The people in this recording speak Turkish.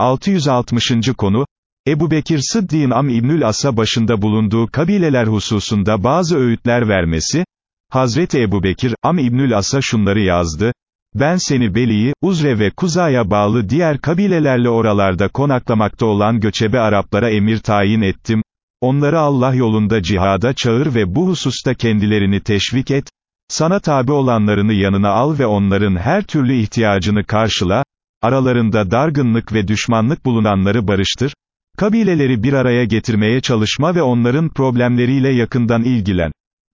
660. konu, Ebu Bekir Sıddık'ın Am İbnül As'a başında bulunduğu kabileler hususunda bazı öğütler vermesi, Hazreti Ebu Bekir, Am İbnül As'a şunları yazdı, ben seni Beli'yi, Uzre ve Kuza'ya bağlı diğer kabilelerle oralarda konaklamakta olan göçebe Araplara emir tayin ettim, onları Allah yolunda cihada çağır ve bu hususta kendilerini teşvik et, sana tabi olanlarını yanına al ve onların her türlü ihtiyacını karşıla, aralarında dargınlık ve düşmanlık bulunanları barıştır, kabileleri bir araya getirmeye çalışma ve onların problemleriyle yakından ilgilen.